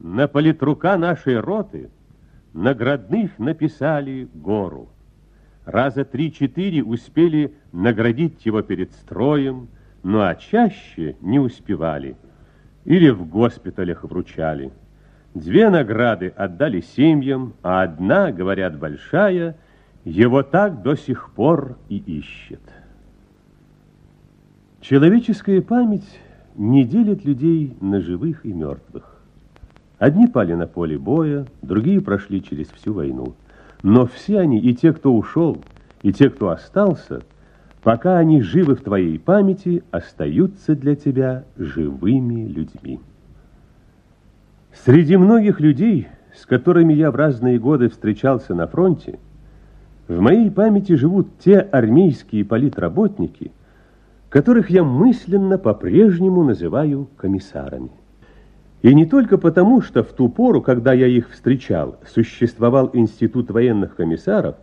на политрука нашей роты наградных написали гору. Раза три-четыре успели наградить его перед строем, ну а чаще не успевали. Или в госпиталях вручали. Две награды отдали семьям, а одна, говорят, большая, его так до сих пор и ищет. Человеческая память не делит людей на живых и мертвых. Одни пали на поле боя, другие прошли через всю войну. Но все они, и те, кто ушел, и те, кто остался, пока они живы в твоей памяти, остаются для тебя живыми людьми. Среди многих людей, с которыми я в разные годы встречался на фронте, в моей памяти живут те армейские политработники, которых я мысленно по-прежнему называю комиссарами. И не только потому, что в ту пору, когда я их встречал, существовал институт военных комиссаров,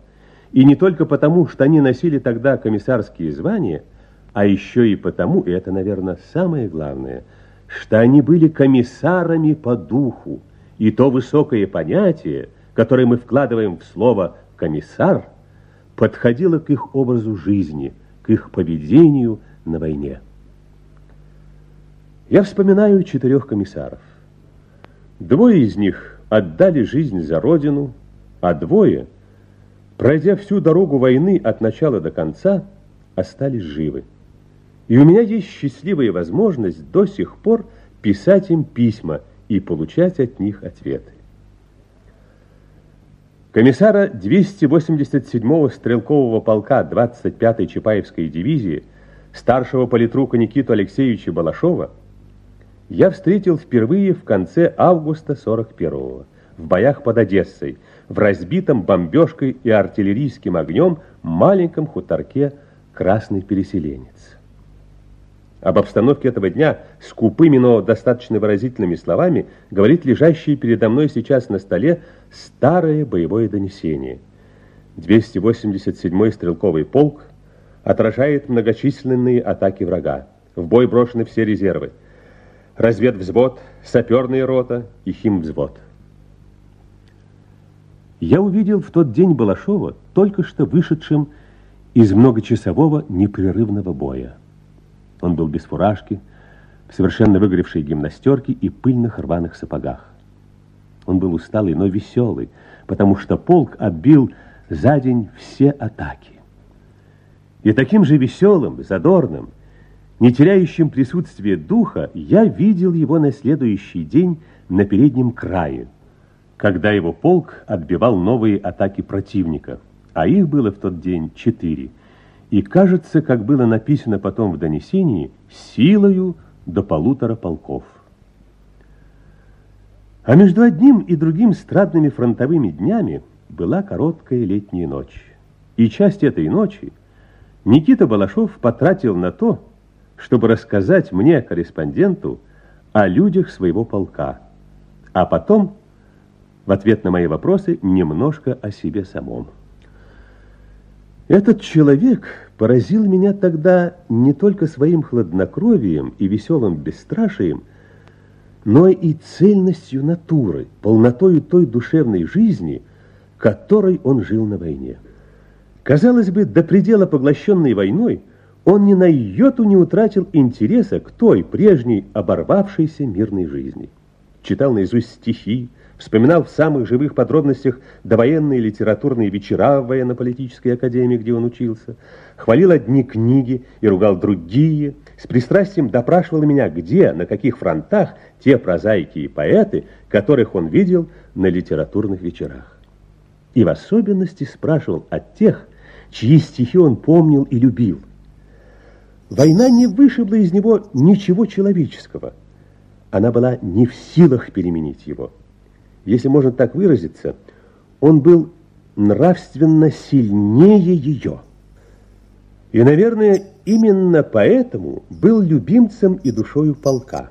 и не только потому, что они носили тогда комиссарские звания, а еще и потому, и это, наверное, самое главное, что они были комиссарами по духу, и то высокое понятие, которое мы вкладываем в слово «комиссар», подходило к их образу жизни, к их поведению на войне. Я вспоминаю четырех комиссаров. Двое из них отдали жизнь за родину, а двое, пройдя всю дорогу войны от начала до конца, остались живы. И у меня есть счастливая возможность до сих пор писать им письма и получать от них ответы. Комиссара 287-го стрелкового полка 25-й Чапаевской дивизии, старшего политрука Никиту Алексеевича Балашова, я встретил впервые в конце августа 41-го, в боях под Одессой, в разбитом бомбежкой и артиллерийским огнем маленьком хуторке «Красный переселенец». Об обстановке этого дня скупыми, но достаточно выразительными словами говорит лежащее передо мной сейчас на столе старое боевое донесение. 287-й стрелковый полк отражает многочисленные атаки врага. В бой брошены все резервы – разведвзвод, саперная рота и химвзвод. Я увидел в тот день Балашова только что вышедшим из многочасового непрерывного боя. Он был без фуражки, в совершенно выгоревшей гимнастерке и пыльных рваных сапогах. Он был усталый, но веселый, потому что полк отбил за день все атаки. И таким же веселым, задорным, не теряющим присутствие духа, я видел его на следующий день на переднем крае, когда его полк отбивал новые атаки противника, а их было в тот день четыре. И кажется, как было написано потом в донесении, силою до полутора полков. А между одним и другим страдными фронтовыми днями была короткая летняя ночь. И часть этой ночи Никита Балашов потратил на то, чтобы рассказать мне, корреспонденту, о людях своего полка, а потом, в ответ на мои вопросы, немножко о себе самом. Этот человек поразил меня тогда не только своим хладнокровием и веселым бесстрашием, но и цельностью натуры, полнотою той душевной жизни, которой он жил на войне. Казалось бы, до предела поглощенной войной – он ни на йоту не утратил интереса к той прежней оборвавшейся мирной жизни. Читал наизусть стихи, вспоминал в самых живых подробностях довоенные литературные вечера в военно-политической академии, где он учился, хвалил одни книги и ругал другие, с пристрастием допрашивал меня, где, на каких фронтах те прозаики и поэты, которых он видел на литературных вечерах. И в особенности спрашивал о тех, чьи стихи он помнил и любил, Война не вышибла из него ничего человеческого. Она была не в силах переменить его. Если можно так выразиться, он был нравственно сильнее ее. И, наверное, именно поэтому был любимцем и душою полка.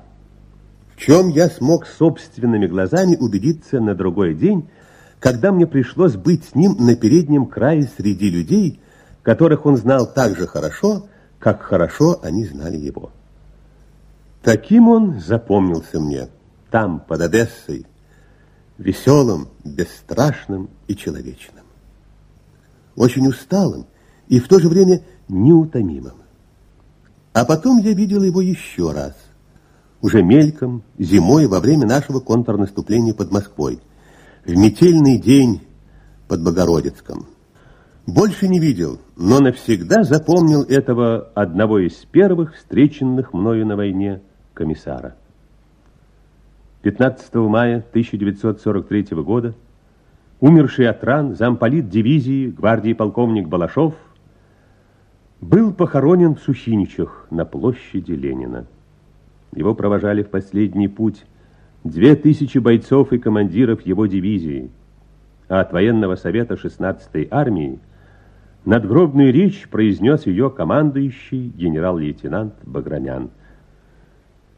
В чем я смог собственными глазами убедиться на другой день, когда мне пришлось быть с ним на переднем крае среди людей, которых он знал так же хорошо, как хорошо они знали его. Таким он запомнился мне, там, под Одессой, веселым, бесстрашным и человечным. Очень усталым и в то же время неутомимым. А потом я видел его еще раз, уже мельком, зимой во время нашего контрнаступления под Москвой, в метельный день под Богородицком. Больше не видел, но навсегда запомнил этого одного из первых встреченных мною на войне комиссара. 15 мая 1943 года умерший от ран замполит дивизии гвардии полковник Балашов был похоронен в Сухиничах на площади Ленина. Его провожали в последний путь две тысячи бойцов и командиров его дивизии, а от военного совета 16-й армии надгробную речь произнес ее командующий генерал-лейтенант Баграмян,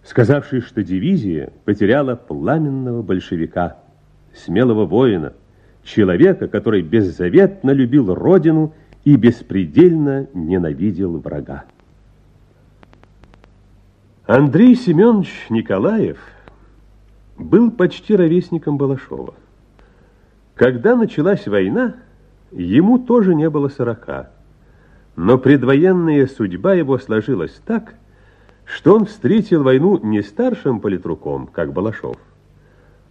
сказавший, что дивизия потеряла пламенного большевика, смелого воина, человека, который беззаветно любил родину и беспредельно ненавидел врага. Андрей Семенович Николаев был почти ровесником Балашова. Когда началась война, ему тоже не было сорока, но предвоенная судьба его сложилась так, что он встретил войну не старшим политруком, как Балашов,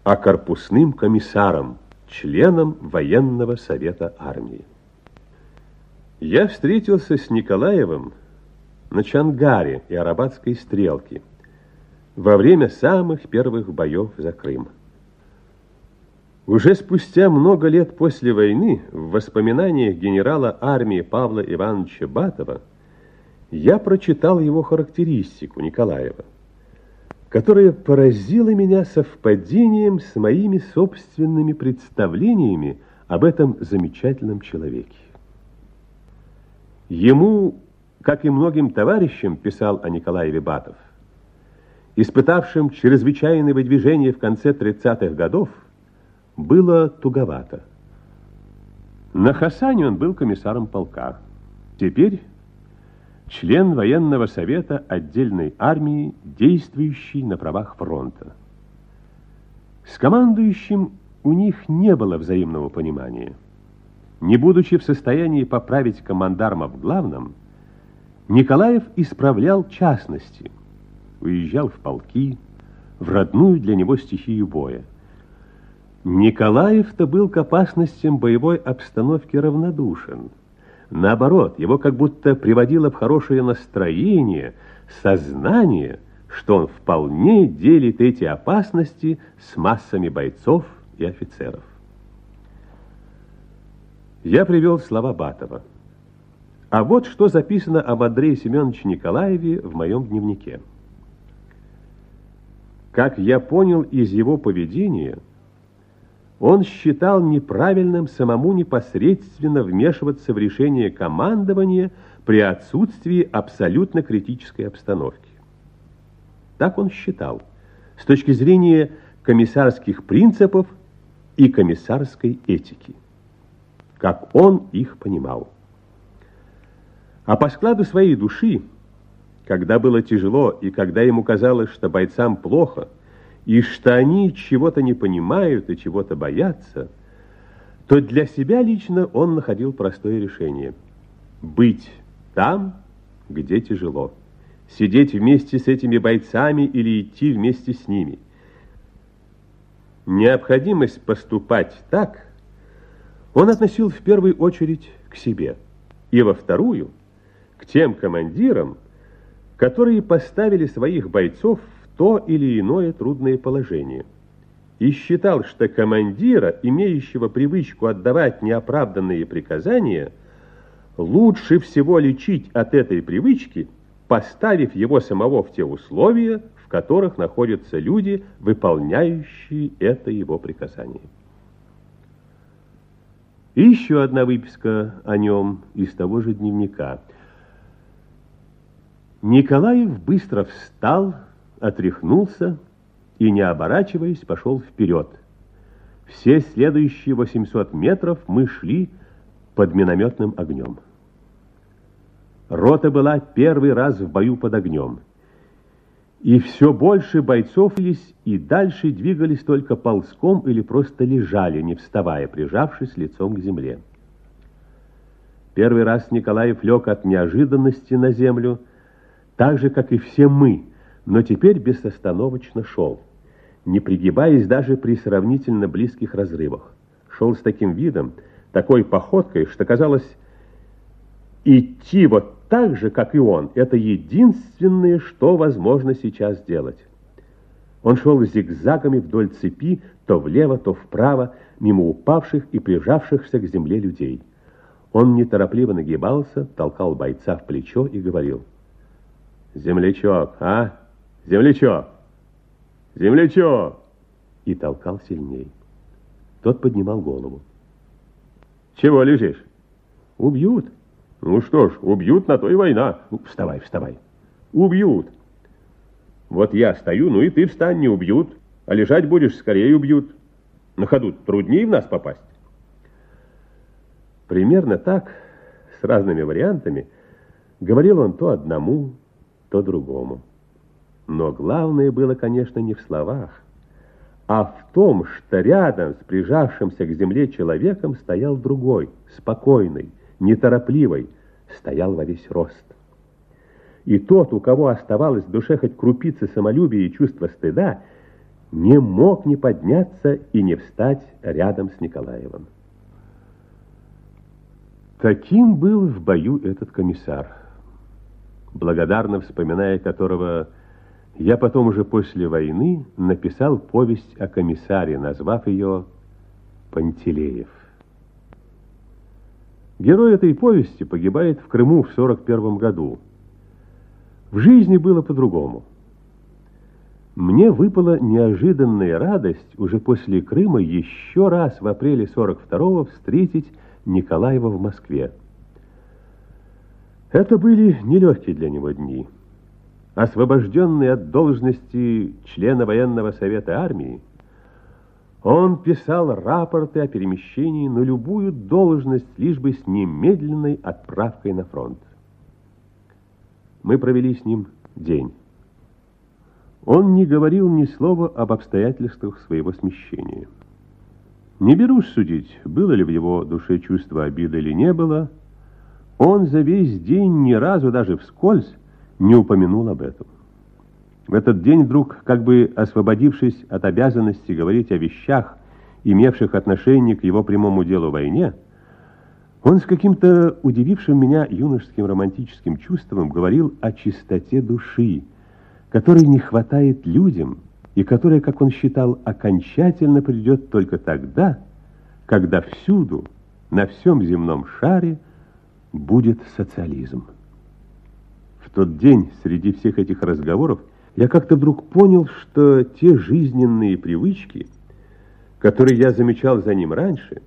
а корпусным комиссаром, членом военного совета армии. Я встретился с Николаевым на Чангаре и Арабатской стрелке во время самых первых боев за Крым. Уже спустя много лет после войны в воспоминаниях генерала армии Павла Ивановича Батова я прочитал его характеристику Николаева, которая поразила меня совпадением с моими собственными представлениями об этом замечательном человеке. Ему, как и многим товарищам, писал о Николаеве Батов, испытавшим чрезвычайное выдвижение в конце 30-х годов, было туговато. На Хасане он был комиссаром полка. Теперь член военного совета отдельной армии, действующий на правах фронта. С командующим у них не было взаимного понимания. Не будучи в состоянии поправить командарма в главном, Николаев исправлял частности, уезжал в полки, в родную для него стихию боя. Николаев-то был к опасностям боевой обстановки равнодушен. Наоборот, его как будто приводило в хорошее настроение, сознание, что он вполне делит эти опасности с массами бойцов и офицеров. Я привел слова Батова. А вот что записано об Андрее Семеновиче Николаеве в моем дневнике. Как я понял из его поведения, он считал неправильным самому непосредственно вмешиваться в решение командования при отсутствии абсолютно критической обстановки. Так он считал, с точки зрения комиссарских принципов и комиссарской этики как он их понимал. А по складу своей души, когда было тяжело и когда ему казалось, что бойцам плохо, и что они чего-то не понимают и чего-то боятся, то для себя лично он находил простое решение – быть там, где тяжело, сидеть вместе с этими бойцами или идти вместе с ними. Необходимость поступать так – он относил в первую очередь к себе, и во вторую – к тем командирам, которые поставили своих бойцов в то или иное трудное положение. И считал, что командира, имеющего привычку отдавать неоправданные приказания, лучше всего лечить от этой привычки, поставив его самого в те условия, в которых находятся люди, выполняющие это его приказание. И еще одна выписка о нем из того же дневника. Николаев быстро встал, отряхнулся и, не оборачиваясь, пошел вперед. Все следующие 800 метров мы шли под минометным огнем. Рота была первый раз в бою под огнем. И все больше бойцов лись и дальше двигались только ползком или просто лежали, не вставая, прижавшись лицом к земле. Первый раз Николаев лег от неожиданности на землю, так же, как и все мы, но теперь безостановочно шел, не пригибаясь даже при сравнительно близких разрывах. Шел с таким видом, такой походкой, что казалось, идти вот так же, как и он, это единственное, что возможно сейчас сделать. Он шел зигзагами вдоль цепи, то влево, то вправо, мимо упавших и прижавшихся к земле людей. Он неторопливо нагибался, толкал бойца в плечо и говорил. «Землячок, а? Землячок! Землячок!» И толкал сильней. Тот поднимал голову. «Чего лежишь?» «Убьют!» Ну что ж, убьют, на то и война. Ну, вставай, вставай. Убьют. Вот я стою, ну и ты встань, не убьют. А лежать будешь, скорее убьют. На ходу труднее в нас попасть. Примерно так, с разными вариантами, говорил он то одному, то другому. Но главное было, конечно, не в словах, а в том, что рядом с прижавшимся к земле человеком стоял другой, спокойный, неторопливой, стоял во весь рост. И тот, у кого оставалось в душе хоть крупицы самолюбия и чувства стыда, не мог не подняться и не встать рядом с Николаевым. Таким был в бою этот комиссар, благодарно вспоминая которого я потом уже после войны написал повесть о комиссаре, назвав ее «Пантелеев». Герой этой повести погибает в Крыму в 41 году. В жизни было по-другому. Мне выпала неожиданная радость уже после Крыма еще раз в апреле 42-го встретить Николаева в Москве. Это были нелегкие для него дни. Освобожденный от должности члена военного совета армии, он писал рапорты о перемещении на любую должность, лишь бы с немедленной отправкой на фронт. Мы провели с ним день. Он не говорил ни слова об обстоятельствах своего смещения. Не берусь судить, было ли в его душе чувство обиды или не было. Он за весь день ни разу, даже вскользь, не упомянул об этом. В этот день вдруг, как бы освободившись от обязанности говорить о вещах, имевших отношение к его прямому делу войне, он с каким-то удивившим меня юношеским романтическим чувством говорил о чистоте души, которой не хватает людям и которая, как он считал, окончательно придет только тогда, когда всюду, на всем земном шаре, будет социализм. В тот день среди всех этих разговоров я как-то вдруг понял, что те жизненные привычки, которые я замечал за ним раньше,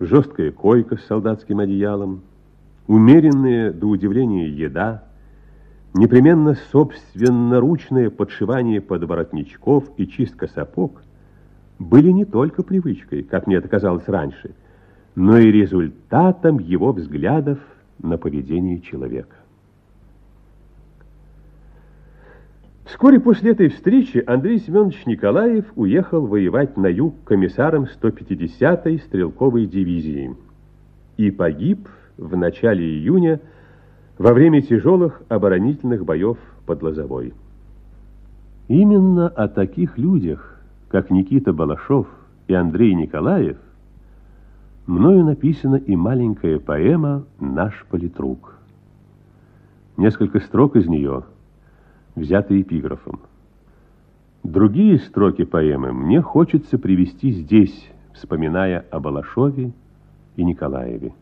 жесткая койка с солдатским одеялом, умеренная до удивления еда, непременно собственноручное подшивание подворотничков и чистка сапог были не только привычкой, как мне это казалось раньше, но и результатом его взглядов на поведение человека. Вскоре после этой встречи Андрей Семенович Николаев уехал воевать на юг комиссаром 150-й стрелковой дивизии и погиб в начале июня во время тяжелых оборонительных боев под Лозовой. Именно о таких людях, как Никита Балашов и Андрей Николаев, мною написана и маленькая поэма «Наш политрук». Несколько строк из нее – взятый эпиграфом. Другие строки поэмы мне хочется привести здесь, вспоминая о Балашове и Николаеве.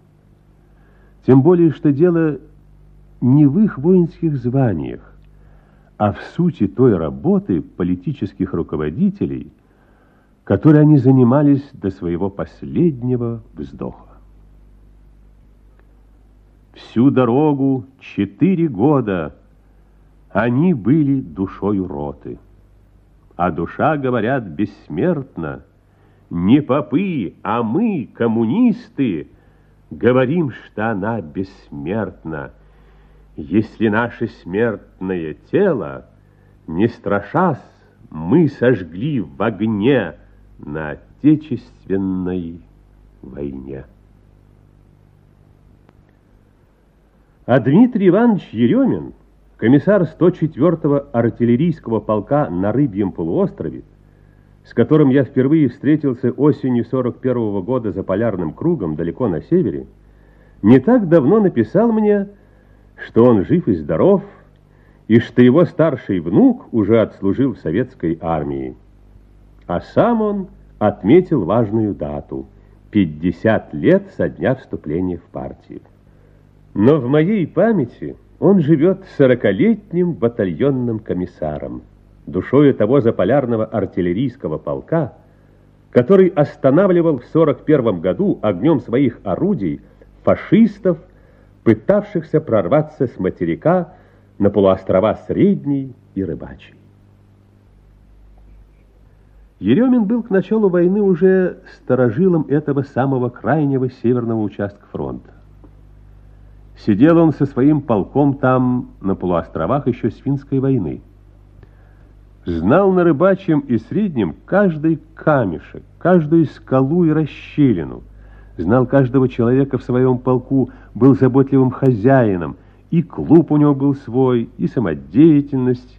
Тем более, что дело не в их воинских званиях, а в сути той работы политических руководителей, которой они занимались до своего последнего вздоха. Всю дорогу четыре года они были душою роты. А душа, говорят, бессмертна. Не попы, а мы, коммунисты, говорим, что она бессмертна. Если наше смертное тело Не страшась, мы сожгли в огне на Отечественной войне. А Дмитрий Иванович Еремин, комиссар 104-го артиллерийского полка на Рыбьем полуострове, с которым я впервые встретился осенью 41 -го года за полярным кругом далеко на севере, не так давно написал мне, что он жив и здоров, и что его старший внук уже отслужил в советской армии. А сам он отметил важную дату – 50 лет со дня вступления в партию. Но в моей памяти он живет сорокалетним батальонным комиссаром, душою того заполярного артиллерийского полка, который останавливал в 41 году огнем своих орудий фашистов, пытавшихся прорваться с материка на полуострова Средний и Рыбачий. Еремин был к началу войны уже сторожилом этого самого крайнего северного участка фронта. Сидел он со своим полком там, на полуостровах еще с финской войны. Знал на рыбачьем и среднем каждый камешек, каждую скалу и расщелину. Знал каждого человека в своем полку, был заботливым хозяином, и клуб у него был свой, и самодеятельность,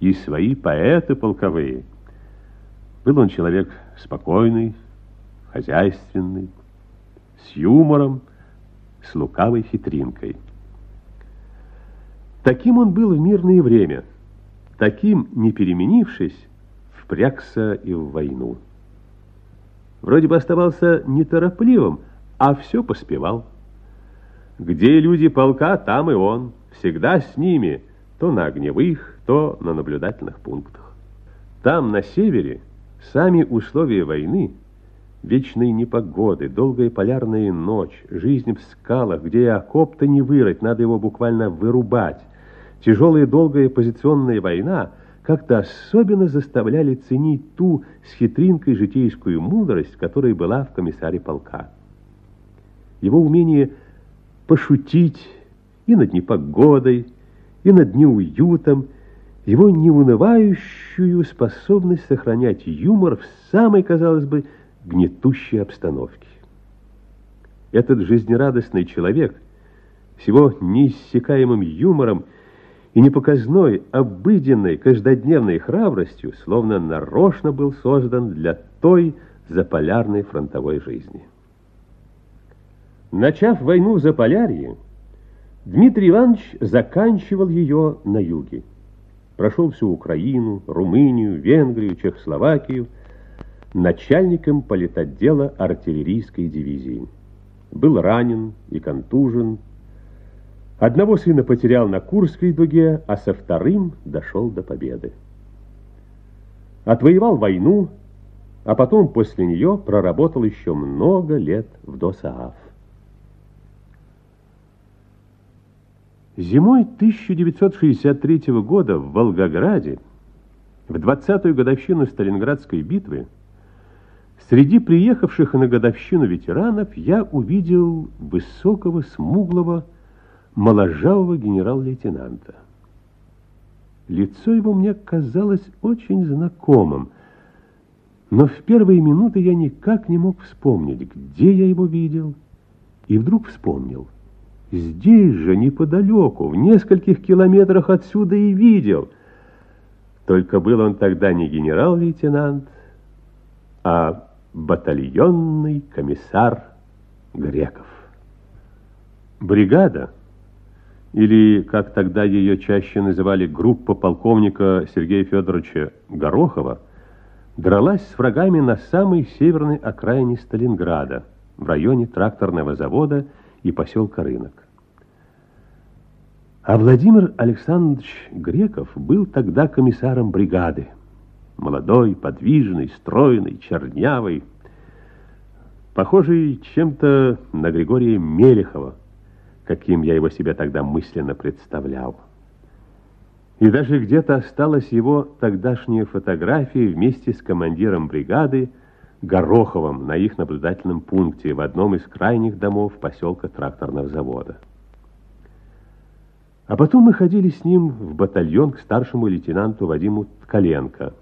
и свои поэты полковые. Был он человек спокойный, хозяйственный, с юмором, с лукавой хитринкой. Таким он был в мирное время, таким, не переменившись, впрягся и в войну. Вроде бы оставался неторопливым, а все поспевал. Где люди полка, там и он, всегда с ними, то на огневых, то на наблюдательных пунктах. Там, на севере, сами условия войны – Вечные непогоды, долгая полярная ночь, жизнь в скалах, где и окоп-то не вырыть, надо его буквально вырубать. Тяжелая долгая позиционная война как-то особенно заставляли ценить ту с хитринкой житейскую мудрость, которая была в комиссаре полка. Его умение пошутить и над непогодой, и над неуютом, его неунывающую способность сохранять юмор в самой, казалось бы, гнетущей обстановке. Этот жизнерадостный человек с его неиссякаемым юмором и непоказной, обыденной, каждодневной храбростью словно нарочно был создан для той заполярной фронтовой жизни. Начав войну в Заполярье, Дмитрий Иванович заканчивал ее на юге. Прошел всю Украину, Румынию, Венгрию, Чехословакию – начальником политотдела артиллерийской дивизии. Был ранен и контужен. Одного сына потерял на Курской дуге, а со вторым дошел до победы. Отвоевал войну, а потом после нее проработал еще много лет в ДОСААФ. Зимой 1963 года в Волгограде, в 20-ю годовщину Сталинградской битвы, Среди приехавших на годовщину ветеранов я увидел высокого, смуглого, моложавого генерал-лейтенанта. Лицо его мне казалось очень знакомым, но в первые минуты я никак не мог вспомнить, где я его видел, и вдруг вспомнил. Здесь же, неподалеку, в нескольких километрах отсюда и видел. Только был он тогда не генерал-лейтенант, а батальонный комиссар Греков. Бригада, или, как тогда ее чаще называли, группа полковника Сергея Федоровича Горохова, дралась с врагами на самой северной окраине Сталинграда, в районе тракторного завода и поселка Рынок. А Владимир Александрович Греков был тогда комиссаром бригады. Молодой, подвижный, стройный, чернявый, похожий чем-то на Григория Мелехова, каким я его себе тогда мысленно представлял. И даже где-то осталась его тогдашняя фотография вместе с командиром бригады Гороховым на их наблюдательном пункте в одном из крайних домов поселка тракторного завода. А потом мы ходили с ним в батальон к старшему лейтенанту Вадиму Ткаленко.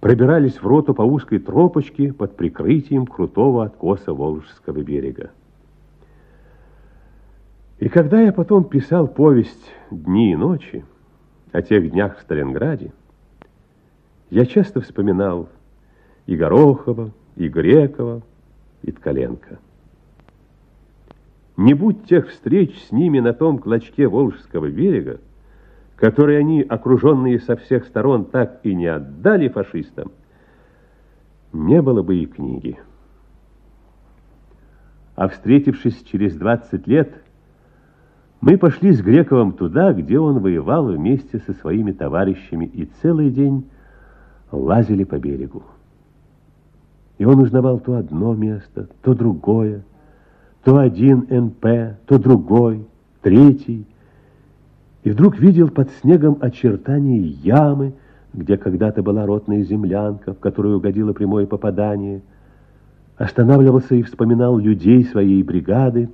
Пробирались в роту по узкой тропочке под прикрытием крутого откоса Волжского берега. И когда я потом писал повесть «Дни и ночи» о тех днях в Сталинграде, я часто вспоминал и Горохова, и Грекова, и Ткаленко. Не будь тех встреч с ними на том клочке Волжского берега, который они, окруженные со всех сторон, так и не отдали фашистам, не было бы и книги. А встретившись через 20 лет, мы пошли с Грековым туда, где он воевал вместе со своими товарищами, и целый день лазили по берегу. И он узнавал то одно место, то другое, то один НП, то другой, третий. И вдруг видел под снегом очертания ямы, где когда-то была ротная землянка, в которую угодило прямое попадание. Останавливался и вспоминал людей своей бригады,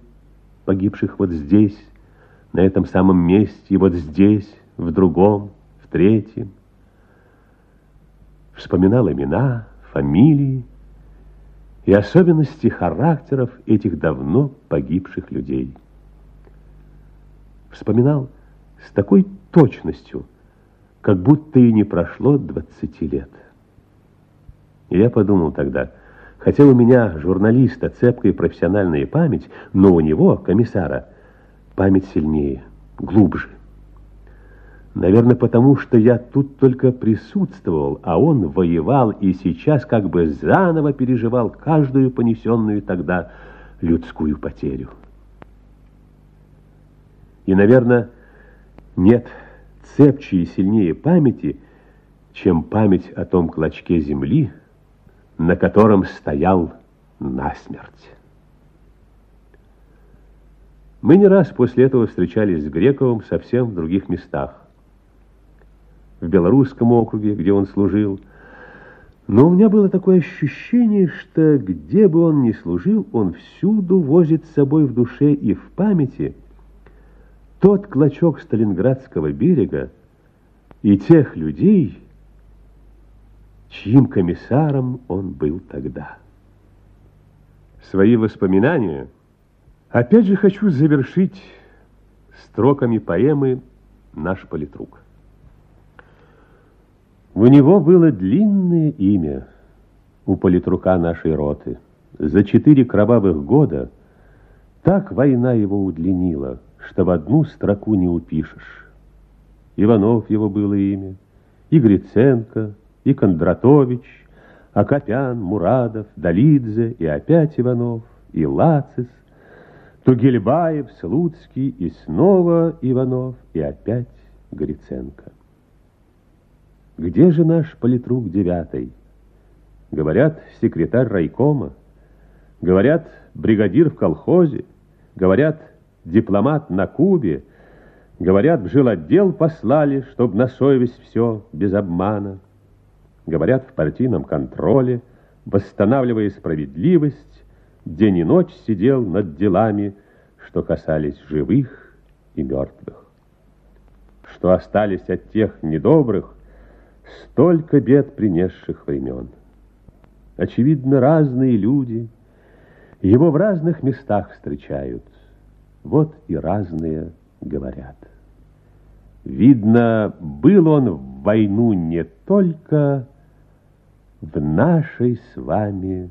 погибших вот здесь, на этом самом месте, и вот здесь, в другом, в третьем. Вспоминал имена, фамилии, и особенности характеров этих давно погибших людей. Вспоминал с такой точностью, как будто и не прошло 20 лет. И я подумал тогда, хотя у меня, журналиста, цепкая профессиональная память, но у него, комиссара, память сильнее, глубже. Наверное, потому что я тут только присутствовал, а он воевал и сейчас как бы заново переживал каждую понесенную тогда людскую потерю. И, наверное, нет цепче и сильнее памяти, чем память о том клочке земли, на котором стоял насмерть. Мы не раз после этого встречались с Грековым совсем в других местах в Белорусском округе, где он служил. Но у меня было такое ощущение, что где бы он ни служил, он всюду возит с собой в душе и в памяти тот клочок Сталинградского берега и тех людей, чьим комиссаром он был тогда. Свои воспоминания опять же хочу завершить строками поэмы «Наш политрук». У него было длинное имя у политрука нашей роты. За четыре кровавых года так война его удлинила, что в одну строку не упишешь. Иванов его было имя, и Гриценко, и Кондратович, Акопян, Мурадов, Долидзе, и опять Иванов, и Лацис, Тугельбаев, Слуцкий, и снова Иванов, и опять Гриценко. Где же наш политрук девятый? Говорят, секретарь райкома. Говорят, бригадир в колхозе. Говорят, дипломат на Кубе. Говорят, в жилотдел послали, чтоб на совесть все, без обмана. Говорят, в партийном контроле, восстанавливая справедливость, день и ночь сидел над делами, что касались живых и мертвых. Что остались от тех недобрых, столько бед принесших времен. Очевидно, разные люди его в разных местах встречают. Вот и разные говорят. Видно, был он в войну не только в нашей с вами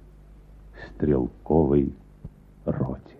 стрелковой роте.